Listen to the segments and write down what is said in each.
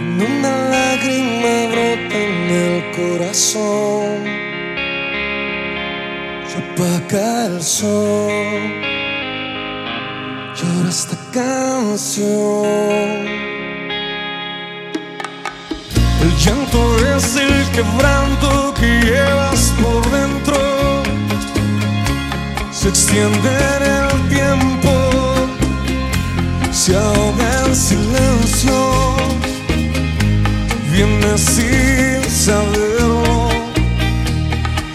Una lágrima brota en el corazón. Se apaga el sol. Llora esta canción. El llanto es el quebranto que llevas por dentro. Se extiende en el tiempo. Se ahoga en silencio viene sin saberlo,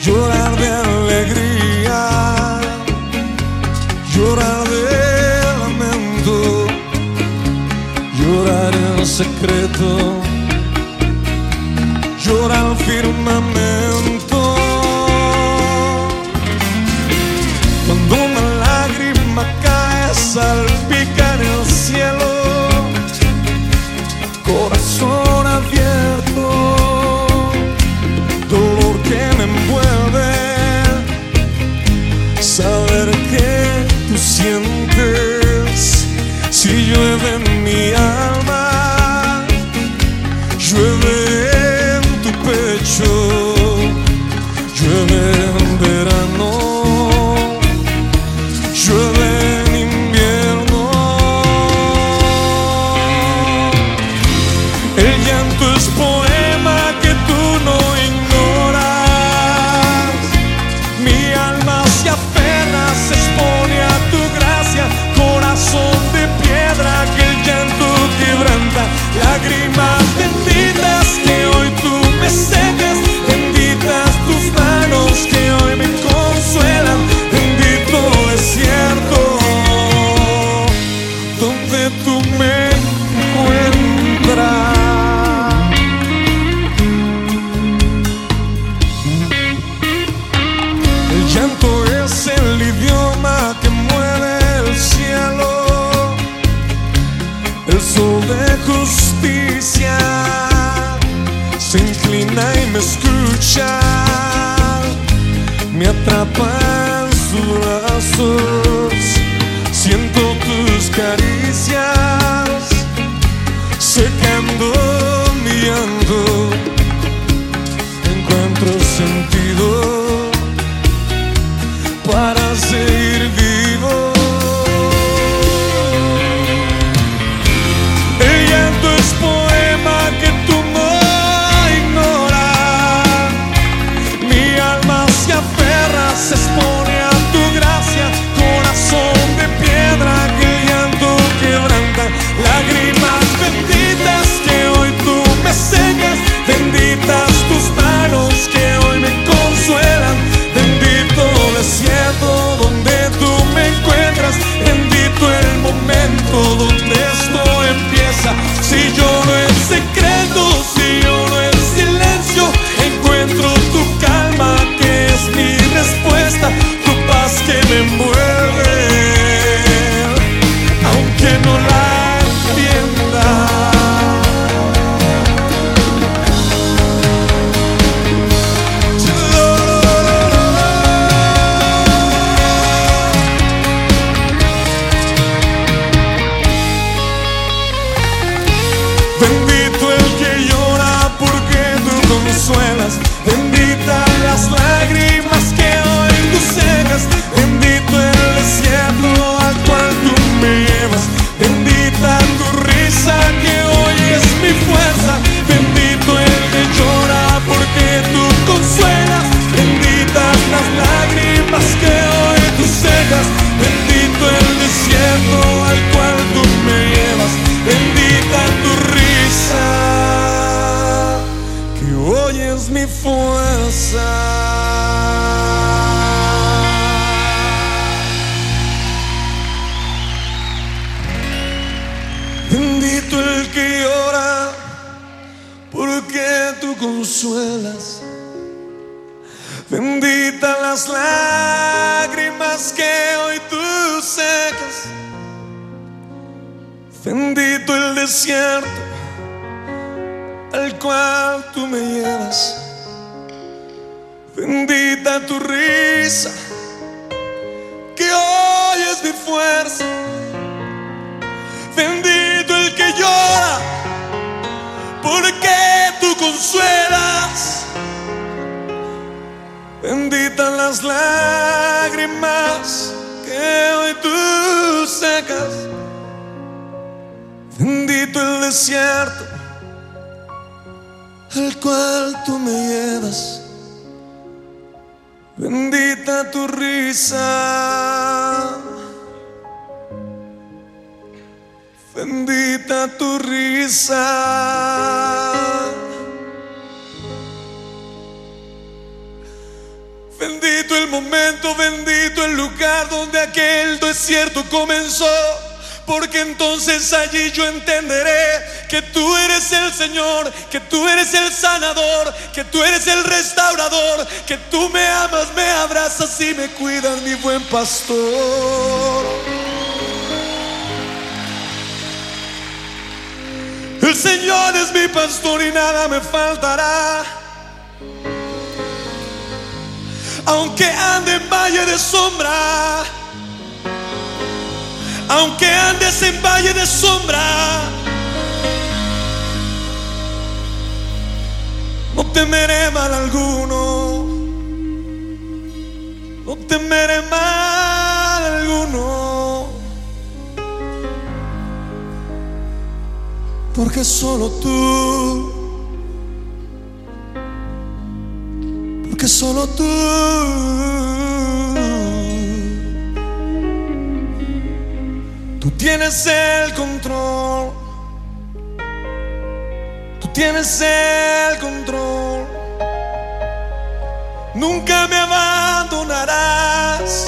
llorar de alegría, llorar de lamento, llorar en secreto, llorar al firmamento. Cuando una lágrima cae, sal llanto es el idioma que mueve el cielo, el sol de justicia se inclina y me escucha, me atrapa en sus brazos, siento tus caricias secando mi llanto, encuentro sentido. para consuelas. Bendita las lágrimas que hoy tú secas. Bendito el desierto al cual tú me llevas. Bendita tu risa las lágrimas que hoy tú secas. Bendito el desierto al cual tú me llevas. Bendita tu risa. Bendita tu risa. Bendito el momento, bendito el lugar donde aquel desierto comenzó. Porque entonces allí yo entenderé que tú eres el Señor, que tú eres el sanador, que tú eres el restaurador, que tú me amas, me abrazas y me cuidas, mi buen pastor. El Señor es mi pastor y nada me faltará. Aunque ande en valle de sombra, aunque andes en valle de sombra, no temeré mal alguno, no temeré mal alguno, porque solo tú, porque solo tú. Tú tienes el control. Tú tienes el control. Nunca me abandonarás.